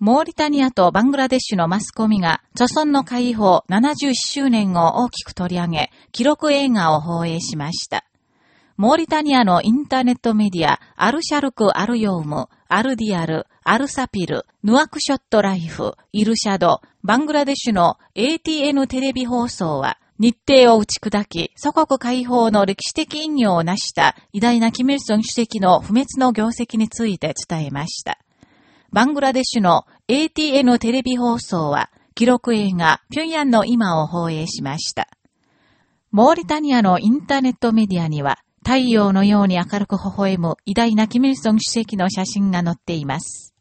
モーリタニアとバングラデシュのマスコミが、著村の解放71周年を大きく取り上げ、記録映画を放映しました。モーリタニアのインターネットメディア、アルシャルク・アルヨーム、アルディアル、アルサピル、ヌアクショット・ライフ、イルシャド、バングラデシュの ATN テレビ放送は、日程を打ち砕き、祖国解放の歴史的意義を成した偉大なキム・イルソン主席の不滅の業績について伝えました。バングラデシュの ATN テレビ放送は、記録映画、平壌の今を放映しました。モーリタニアのインターネットメディアには、太陽のように明るく微笑む偉大なキム・イルソン主席の写真が載っています。